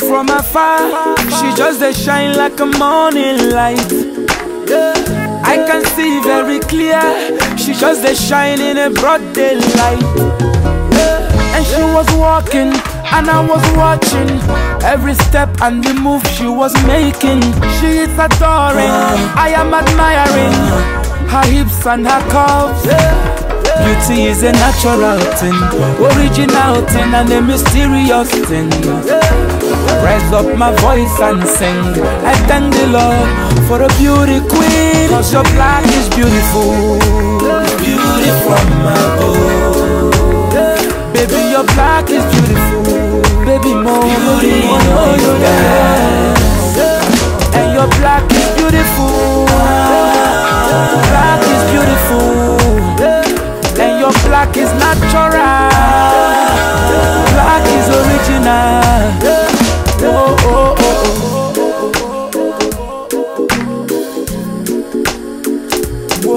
from afar. She just a shine like a morning light. I can see very clear. She just a shine in a broad daylight. And she was walking, and I was watching every step and the move she was making. She is adoring, I am admiring her hips and her curves. Beauty is a natural thing, original thing, and a mysterious thing. Raise up my voice and sing. I thank the Lord for a beauty queen. Cause your black is beautiful.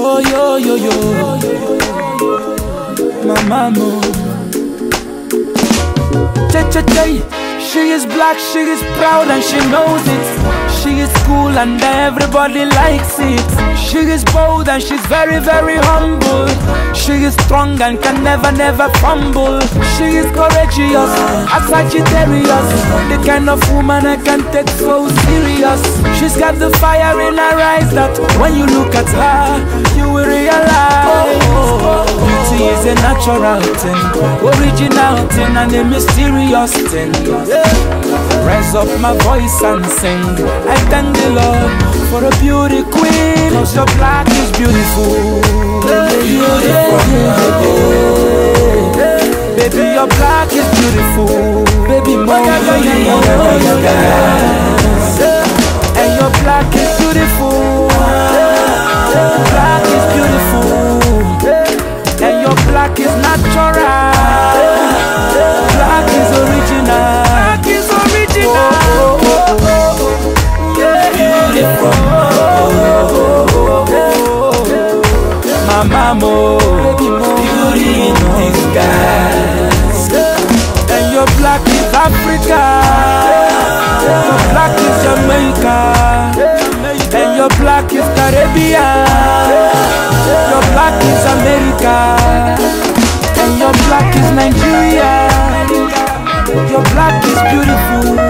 Oh. Yo, yo, yo. My mama. Che, che, che. She is black, she is proud, and she knows it. She is cool, and everybody likes it. She is bold, and she's very, very humble. She is strong and can never, never fumble. She is courageous, a Sagittarius. The kind of woman I can take so serious. She's got the fire in her eyes that when you look at her, will realize. Beauty is a natural thing, original thing, and a mysterious thing. Raise up my voice and sing. I thank the Lord for a beauty queen. Cause your black is beautiful. Baby, your black is beautiful. Baby, more. Mama, beauty in disguise. And your black is Africa. Your black is Jamaica. And your black is Caribbean. Your black is America. And your black is Nigeria. Your black is beautiful.